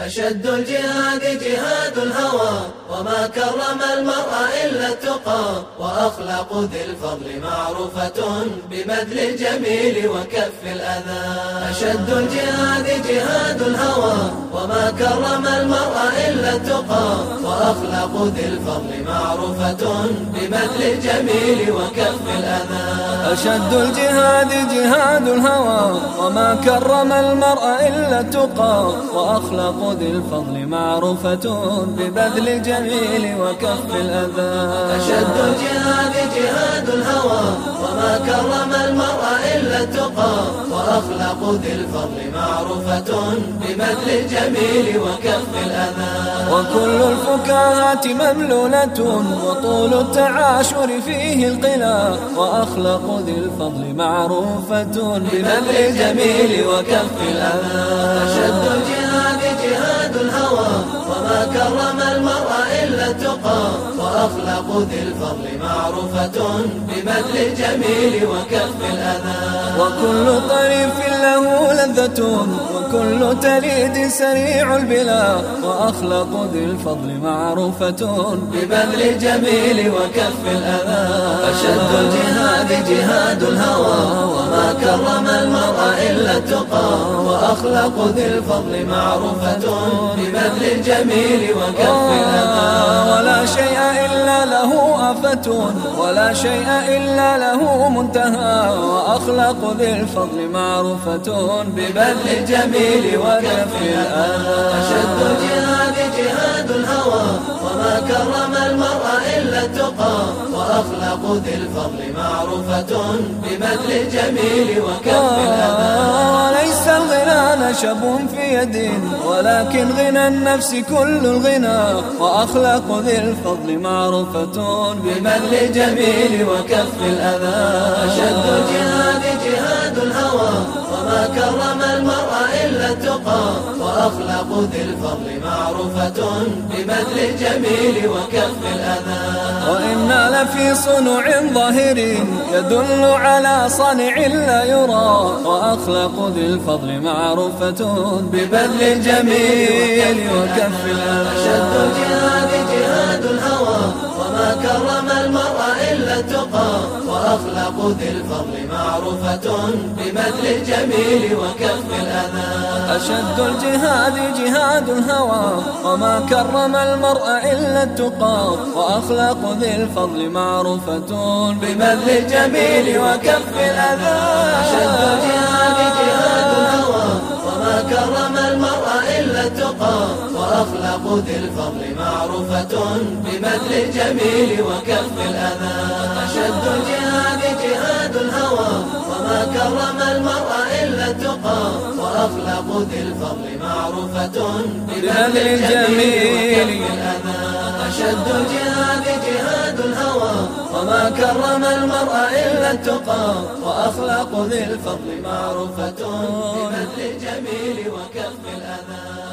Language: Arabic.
أشد الجهاد جهاد الهوى وما كرم المرء إلا التقى وأخلاق ذي الفضل معروفة ببذل الجميل وكف الأذى. أشد الجهاد جهاد الهوى وما كرم المرء إلا التقى وأخلاق ذي الفضل معروفة ببذل الجميل وكف الأذى. أشد الجهاد جهاد الهوى. وما كرم المرء إلا التقى وأخلاق ذي الفضل معروفة ببذل الجميل وكف الأذى. أشد الجهاد جهاد الهوى. وما كرم المرء التقى وأخلاق ذي الفضل معروفة ببذل الجميل وكف الأذى. وكل الفكاهات مملولة وطول التعاشر فيه القلا وأخلاق ذي الفضل معروفة ببذل الجميل وكف الأذى. أشد الجهاد جهاد الهوى وما كرم المرأة تقى التقى ذي الفضل معروفة ببذل الجميل وكف الأذى. وكل طريف له لذة وكل تليد سريع البلا وأخلاق ذي الفضل معروفة ببذل الجميل وكف الأذى. أشد الجهاد جهاد الهوى وما كرم المرء إلا التقى. وأخلاق ذي الفضل معروفة ببذل الجميل وكف الأذى. ذاتون ولا شيء إلا له منتهى وأخلق ذي الفضل معروفة ببذل الجميل ودفع الأذى. أشد جهاد جهاد الهوى وما كرم المرء إلا التقى وأخلق ذي الفضل معروفة ببذل الجميل وكف الأذى. شب في يد ولكن غنى النفس كل الغنى. وأخلاق ذي الفضل معروفة ببذل لجميل وكف الأذى. أشد الجهاد جهاد الهوى وما كرم المرء تقى وأخلاق ذي الفضل معروفة ببذل الجميل وكف الأذى. وإنا لفي صنع ظاهر يدل على صنع لا يرى. وأخلاق ذي الفضل معروفة ببذل الجميل أخلاق ذي الفضل معروفة ببذل الجميل وكف الأذى. أشد الجهاد جهاد الهوى وما كرم المرء إلا التقى. وأخلاق ذي الفضل معروفة ببذل الجميل وكف الأذى. أشد الجهاد جهاد الهوى وما كرم المرء إلا التقى. وأخلاق ذي الفضل معروفة ببذل الجميل وكف الأذى. أشد الجهاد بلاد الهوى وما كرم المرء إلا التقى وأخلاق ذي الفضل معروفة بالهم الجميل أشد الجهاد جهاد الهوى وما كرم المرء إلا التقى وأخلاق ذي الفضل معروفة بذل الجميل وكف الأذى.